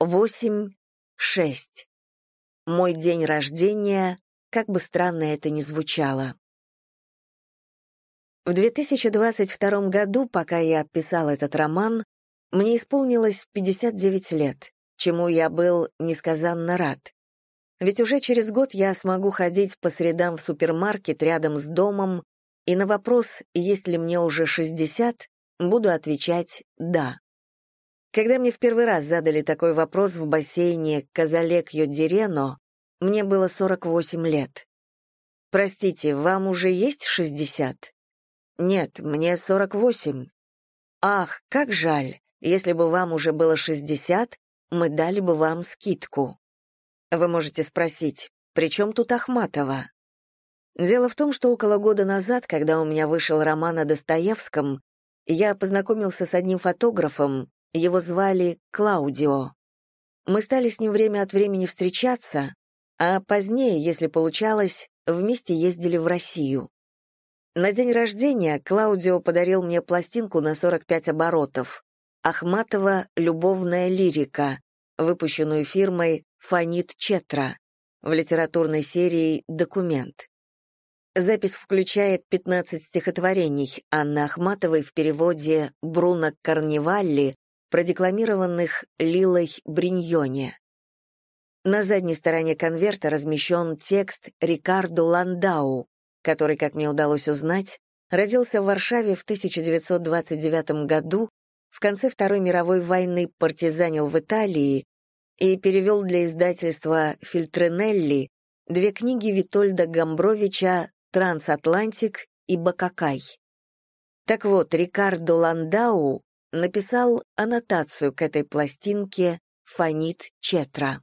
Восемь, шесть. Мой день рождения, как бы странно это ни звучало. В 2022 году, пока я писал этот роман, мне исполнилось 59 лет, чему я был несказанно рад. Ведь уже через год я смогу ходить по средам в супермаркет рядом с домом, и на вопрос, есть ли мне уже 60, буду отвечать «да». Когда мне в первый раз задали такой вопрос в бассейне Казалек-Йодирено, мне было 48 лет. «Простите, вам уже есть 60?» «Нет, мне 48». «Ах, как жаль, если бы вам уже было 60, мы дали бы вам скидку». Вы можете спросить, при чем тут Ахматова? Дело в том, что около года назад, когда у меня вышел роман о Достоевском, я познакомился с одним фотографом, его звали Клаудио. Мы стали с ним время от времени встречаться, а позднее, если получалось, вместе ездили в Россию. На день рождения Клаудио подарил мне пластинку на 45 оборотов. Ахматова «Любовная лирика», выпущенную фирмой «Фонит Четра» в литературной серии «Документ». Запись включает 15 стихотворений Анны Ахматовой в переводе Бруно Карнивалли продекламированных Лилой Бриньоне. На задней стороне конверта размещен текст Рикардо Ландау, который, как мне удалось узнать, родился в Варшаве в 1929 году, в конце Второй мировой войны партизанил в Италии и перевел для издательства Фильтренелли две книги Витольда Гамбровича «Трансатлантик» и «Бакакай». Так вот, Рикардо Ландау написал аннотацию к этой пластинке «Фонит Четра».